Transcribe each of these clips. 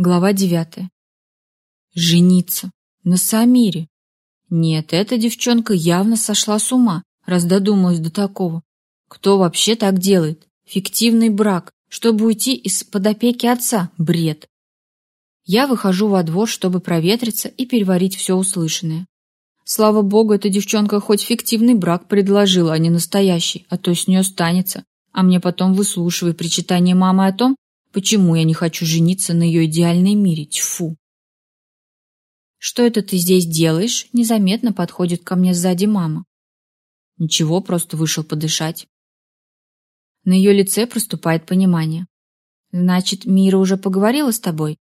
Глава девятая. Жениться. На Самире. Нет, эта девчонка явно сошла с ума, раз додумалась до такого. Кто вообще так делает? Фиктивный брак, чтобы уйти из-под опеки отца. Бред. Я выхожу во двор, чтобы проветриться и переварить все услышанное. Слава богу, эта девчонка хоть фиктивный брак предложила, а не настоящий, а то с нее станется. А мне потом выслушивай причитание мамы о том, Почему я не хочу жениться на ее идеальной мире? Тьфу! Что это ты здесь делаешь? Незаметно подходит ко мне сзади мама. Ничего, просто вышел подышать. На ее лице проступает понимание. Значит, Мира уже поговорила с тобой?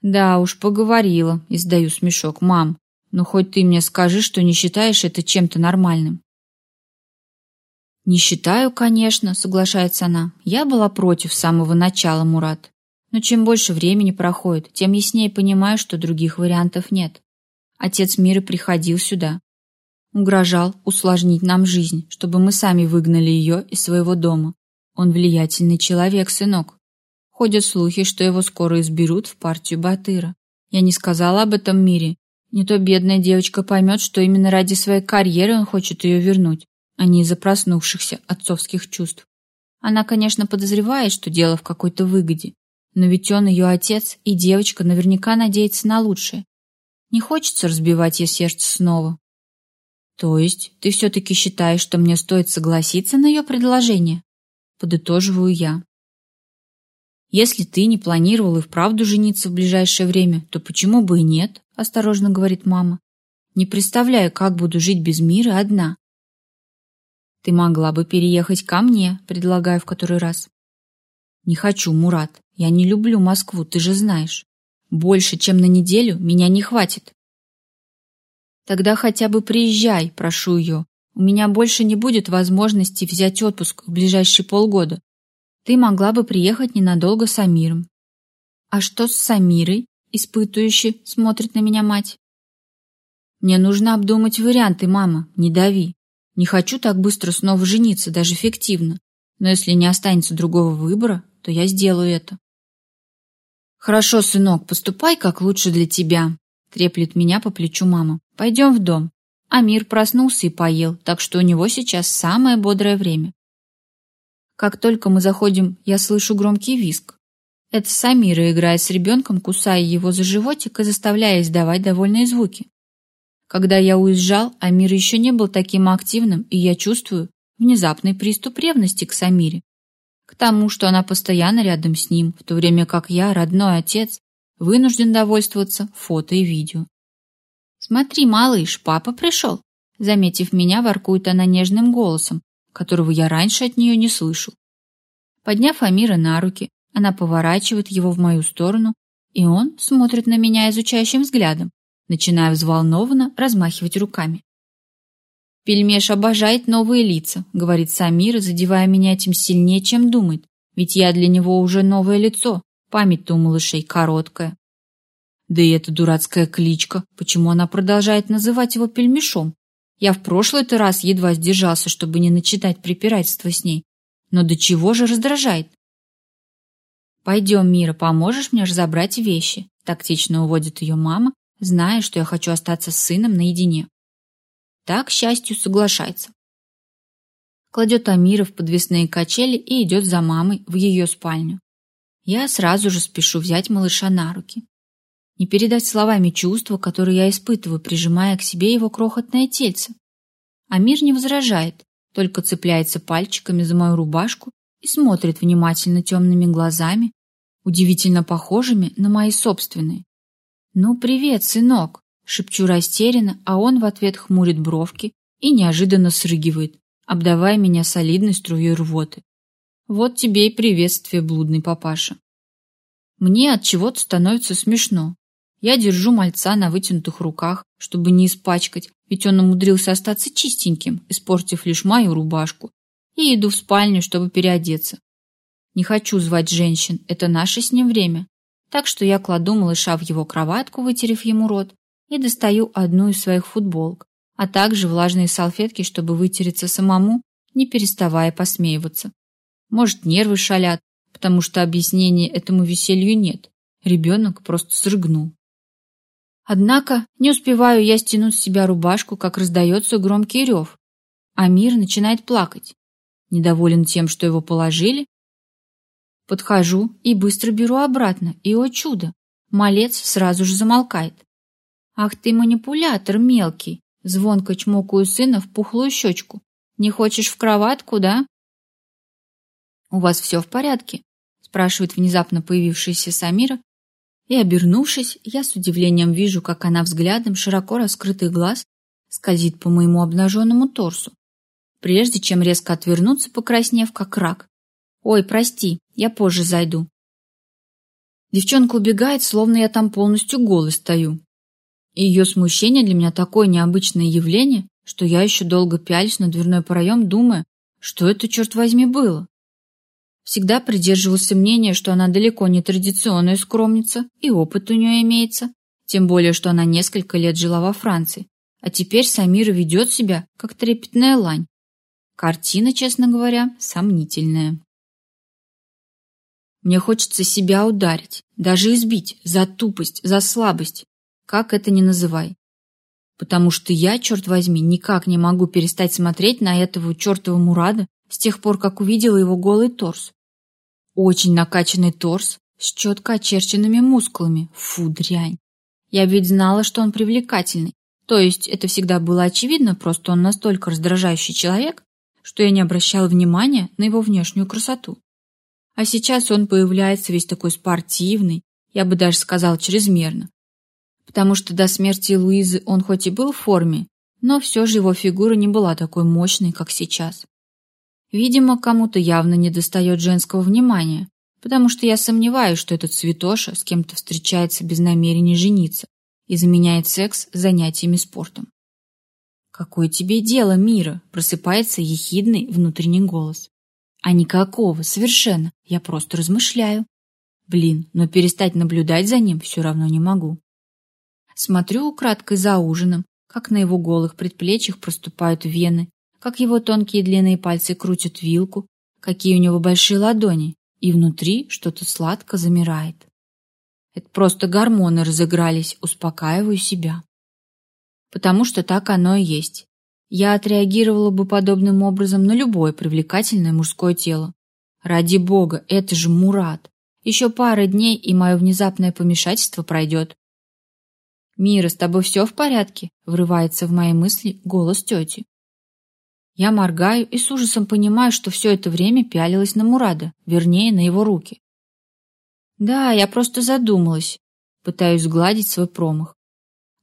Да уж, поговорила, издаю смешок. Мам, ну хоть ты мне скажи, что не считаешь это чем-то нормальным. «Не считаю, конечно», — соглашается она. «Я была против с самого начала, Мурат. Но чем больше времени проходит, тем яснее понимаю, что других вариантов нет. Отец Мира приходил сюда. Угрожал усложнить нам жизнь, чтобы мы сами выгнали ее из своего дома. Он влиятельный человек, сынок. Ходят слухи, что его скоро изберут в партию Батыра. Я не сказала об этом Мире. Не то бедная девочка поймет, что именно ради своей карьеры он хочет ее вернуть а не из-за проснувшихся отцовских чувств. Она, конечно, подозревает, что дело в какой-то выгоде, но ведь он ее отец, и девочка наверняка надеется на лучшее. Не хочется разбивать ей сердце снова. То есть ты все-таки считаешь, что мне стоит согласиться на ее предложение? Подытоживаю я. Если ты не планировал и вправду жениться в ближайшее время, то почему бы и нет? Осторожно говорит мама. Не представляю, как буду жить без мира одна. Ты могла бы переехать ко мне, предлагаю в который раз. Не хочу, Мурат. Я не люблю Москву, ты же знаешь. Больше, чем на неделю, меня не хватит. Тогда хотя бы приезжай, прошу ее. У меня больше не будет возможности взять отпуск в ближайшие полгода. Ты могла бы приехать ненадолго с Амиром. А что с Самирой? Испытывающе смотрит на меня мать. Мне нужно обдумать варианты, мама, не дави. Не хочу так быстро снова жениться, даже фиктивно. Но если не останется другого выбора, то я сделаю это. Хорошо, сынок, поступай как лучше для тебя, треплет меня по плечу мама. Пойдем в дом. Амир проснулся и поел, так что у него сейчас самое бодрое время. Как только мы заходим, я слышу громкий визг. Это Самира играет с ребенком, кусая его за животик и заставляя издавать довольные звуки. Когда я уезжал, Амир еще не был таким активным, и я чувствую внезапный приступ ревности к Самире. К тому, что она постоянно рядом с ним, в то время как я, родной отец, вынужден довольствоваться фото и видео. «Смотри, малыш, папа пришел!» Заметив меня, воркует она нежным голосом, которого я раньше от нее не слышал. Подняв Амира на руки, она поворачивает его в мою сторону, и он смотрит на меня изучающим взглядом, Начинаю взволнованно размахивать руками. «Пельмеш обожает новые лица», — говорит Самир, задевая меня этим сильнее, чем думает. «Ведь я для него уже новое лицо. Память-то у малышей короткая». Да и эта дурацкая кличка, почему она продолжает называть его пельмешом? Я в прошлый-то раз едва сдержался, чтобы не начитать препирательство с ней. Но до чего же раздражает? «Пойдем, Мира, поможешь мне разобрать вещи?» Тактично уводит ее мама, зная, что я хочу остаться с сыном наедине. Так, к счастью, соглашается. Кладет Амира в подвесные качели и идет за мамой в ее спальню. Я сразу же спешу взять малыша на руки. Не передать словами чувства, которые я испытываю, прижимая к себе его крохотное тельце. Амир не возражает, только цепляется пальчиками за мою рубашку и смотрит внимательно темными глазами, удивительно похожими на мои собственные. «Ну, привет, сынок!» — шепчу растерянно, а он в ответ хмурит бровки и неожиданно срыгивает, обдавая меня солидной струей рвоты. Вот тебе и приветствие, блудный папаша. Мне от чего-то становится смешно. Я держу мальца на вытянутых руках, чтобы не испачкать, ведь он умудрился остаться чистеньким, испортив лишь мою рубашку, и иду в спальню, чтобы переодеться. Не хочу звать женщин, это наше с ним время, так что я кладу малыша в его кроватку, вытерев ему рот, и достаю одну из своих футболок, а также влажные салфетки, чтобы вытереться самому, не переставая посмеиваться. Может, нервы шалят, потому что объяснения этому веселью нет. Ребенок просто срыгнул. Однако не успеваю я стянуть с себя рубашку, как раздается громкий рев. Амир начинает плакать. Недоволен тем, что его положили. Подхожу и быстро беру обратно, и, о чудо, малец сразу же замолкает. «Ах ты манипулятор мелкий!» Звонко чмокаю сына в пухлую щечку. «Не хочешь в кроватку, да?» «У вас все в порядке?» спрашивает внезапно появившаяся Самира. И, обернувшись, я с удивлением вижу, как она взглядом широко раскрытых глаз скользит по моему обнаженному торсу, прежде чем резко отвернуться, покраснев, как рак. «Ой, прости, я позже зайду». Девчонка убегает, словно я там полностью голый стою. И ее смущение для меня такое необычное явление, что я еще долго пялюсь на дверной проем, думая, что это, черт возьми, было. Всегда придерживался мнения, что она далеко не традиционная скромница, и опыт у нее имеется, тем более, что она несколько лет жила во Франции, а теперь Самира ведет себя, как трепетная лань. Картина, честно говоря, сомнительная. Мне хочется себя ударить, даже избить, за тупость, за слабость, как это ни называй. Потому что я, черт возьми, никак не могу перестать смотреть на этого чертова Мурада с тех пор, как увидела его голый торс. Очень накачанный торс с четко очерченными мускулами. Фу, дрянь. Я ведь знала, что он привлекательный. То есть это всегда было очевидно, просто он настолько раздражающий человек, что я не обращала внимания на его внешнюю красоту. А сейчас он появляется весь такой спортивный, я бы даже сказал чрезмерно, потому что до смерти Луизы он хоть и был в форме, но все же его фигура не была такой мощной, как сейчас. Видимо, кому-то явно недостает женского внимания, потому что я сомневаюсь, что этот святоша с кем-то встречается без намерения жениться и заменяет секс занятиями спортом. «Какое тебе дело, Мира?» – просыпается ехидный внутренний голос. «А никакого, совершенно. Я просто размышляю. Блин, но перестать наблюдать за ним все равно не могу. Смотрю украдкой за ужином, как на его голых предплечьях проступают вены, как его тонкие длинные пальцы крутят вилку, какие у него большие ладони, и внутри что-то сладко замирает. Это просто гормоны разыгрались, успокаиваю себя. Потому что так оно и есть. Я отреагировала бы подобным образом на любое привлекательное мужское тело. Ради бога, это же Мурат. Еще пара дней, и мое внезапное помешательство пройдет. «Мира, с тобой все в порядке?» — врывается в мои мысли голос тети. Я моргаю и с ужасом понимаю, что все это время пялилась на Мурада, вернее, на его руки. Да, я просто задумалась, пытаюсь сгладить свой промах.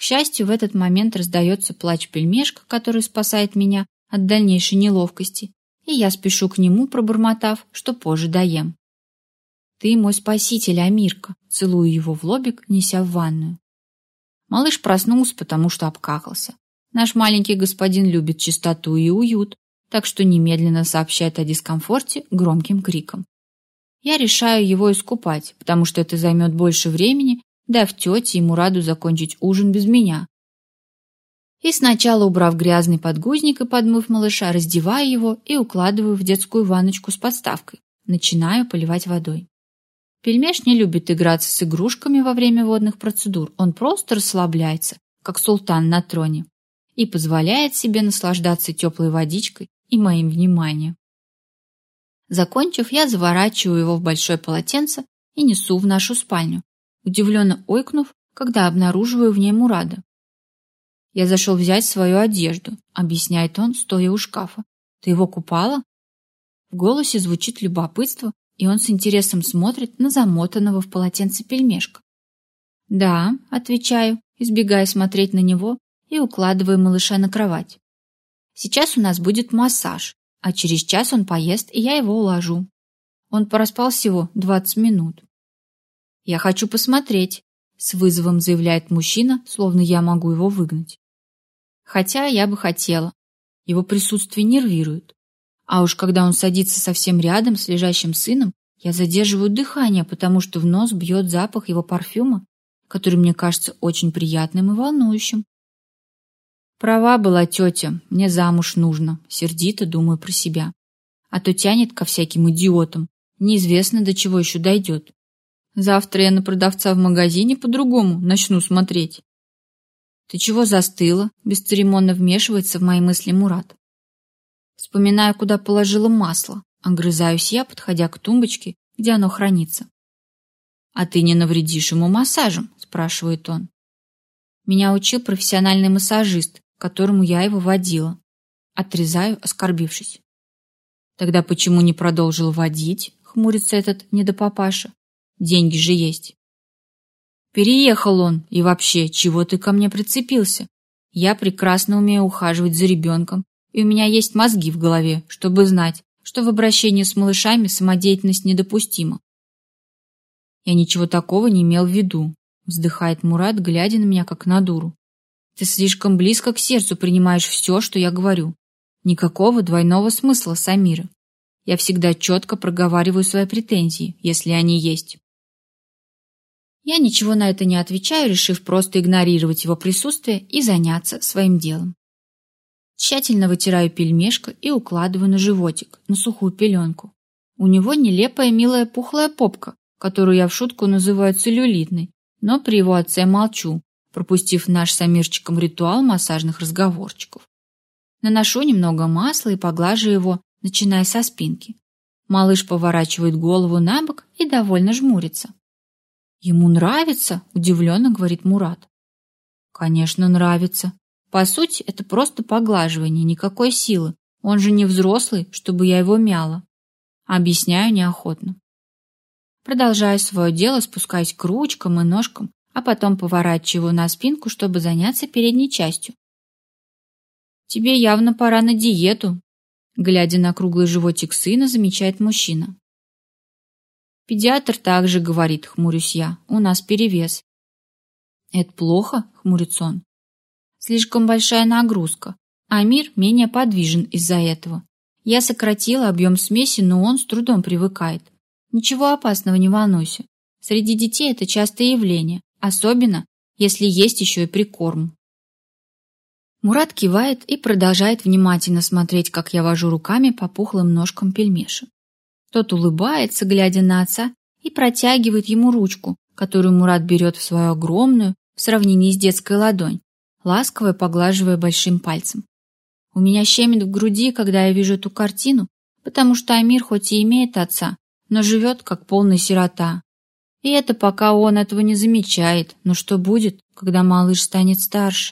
К счастью, в этот момент раздается плач пельмешка, который спасает меня от дальнейшей неловкости, и я спешу к нему, пробормотав, что позже доем. «Ты мой спаситель, Амирка», целую его в лобик, неся в ванную. Малыш проснулся, потому что обкакался. Наш маленький господин любит чистоту и уют, так что немедленно сообщает о дискомфорте громким криком. Я решаю его искупать, потому что это займет больше времени, дав тете и Мураду закончить ужин без меня. И сначала, убрав грязный подгузник и подмыв малыша, раздеваю его и укладываю в детскую ванночку с подставкой. Начинаю поливать водой. Пельмеш не любит играться с игрушками во время водных процедур. Он просто расслабляется, как султан на троне, и позволяет себе наслаждаться теплой водичкой и моим вниманием. Закончив, я заворачиваю его в большое полотенце и несу в нашу спальню, удивленно ойкнув, когда обнаруживаю в ней Мурада. «Я зашел взять свою одежду», — объясняет он, стоя у шкафа. «Ты его купала?» В голосе звучит любопытство, и он с интересом смотрит на замотанного в полотенце пельмешка. «Да», — отвечаю, избегая смотреть на него и укладывая малыша на кровать. «Сейчас у нас будет массаж, а через час он поест, и я его уложу. Он проспал всего двадцать минут». «Я хочу посмотреть», — с вызовом заявляет мужчина, словно я могу его выгнать. Хотя я бы хотела. Его присутствие нервирует. А уж когда он садится совсем рядом с лежащим сыном, я задерживаю дыхание, потому что в нос бьет запах его парфюма, который мне кажется очень приятным и волнующим. Права была тетя, мне замуж нужно, сердито думаю про себя. А то тянет ко всяким идиотам, неизвестно до чего еще дойдет. Завтра я на продавца в магазине по-другому начну смотреть. Ты чего застыла? Бесцеремонно вмешивается в мои мысли Мурат. Вспоминаю, куда положила масло. Огрызаюсь я, подходя к тумбочке, где оно хранится. «А ты не навредишь ему массажем?» – спрашивает он. Меня учил профессиональный массажист, которому я его водила. Отрезаю, оскорбившись. Тогда почему не продолжил водить? Хмурится этот недопапаша. Деньги же есть. Переехал он, и вообще, чего ты ко мне прицепился? Я прекрасно умею ухаживать за ребенком, и у меня есть мозги в голове, чтобы знать, что в обращении с малышами самодеятельность недопустима. Я ничего такого не имел в виду, вздыхает Мурат, глядя на меня как на дуру. Ты слишком близко к сердцу принимаешь все, что я говорю. Никакого двойного смысла, Самира. Я всегда четко проговариваю свои претензии, если они есть. Я ничего на это не отвечаю, решив просто игнорировать его присутствие и заняться своим делом. Тщательно вытираю пельмешка и укладываю на животик, на сухую пеленку. У него нелепая милая пухлая попка, которую я в шутку называю целлюлитной, но при его отце молчу, пропустив наш с Амирчиком ритуал массажных разговорчиков. Наношу немного масла и поглаживаю его, начиная со спинки. Малыш поворачивает голову на бок и довольно жмурится. «Ему нравится?» – удивленно говорит Мурат. «Конечно, нравится. По сути, это просто поглаживание, никакой силы. Он же не взрослый, чтобы я его мяла». Объясняю неохотно. Продолжаю свое дело, спускаясь к ручкам и ножкам, а потом поворачиваю на спинку, чтобы заняться передней частью. «Тебе явно пора на диету», — глядя на круглый животик сына, замечает мужчина. Педиатр также говорит, хмурюсь я, у нас перевес. Это плохо, хмурится он. Слишком большая нагрузка, а мир менее подвижен из-за этого. Я сократила объем смеси, но он с трудом привыкает. Ничего опасного, не волнуйся. Среди детей это частое явление, особенно если есть еще и прикорм. Мурат кивает и продолжает внимательно смотреть, как я вожу руками по пухлым ножкам пельмеши. Тот улыбается, глядя на отца, и протягивает ему ручку, которую Мурат берет в свою огромную, в сравнении с детской ладонь, ласково поглаживая большим пальцем. У меня щемит в груди, когда я вижу эту картину, потому что Амир хоть и имеет отца, но живет как полный сирота. И это пока он этого не замечает, но что будет, когда малыш станет старше?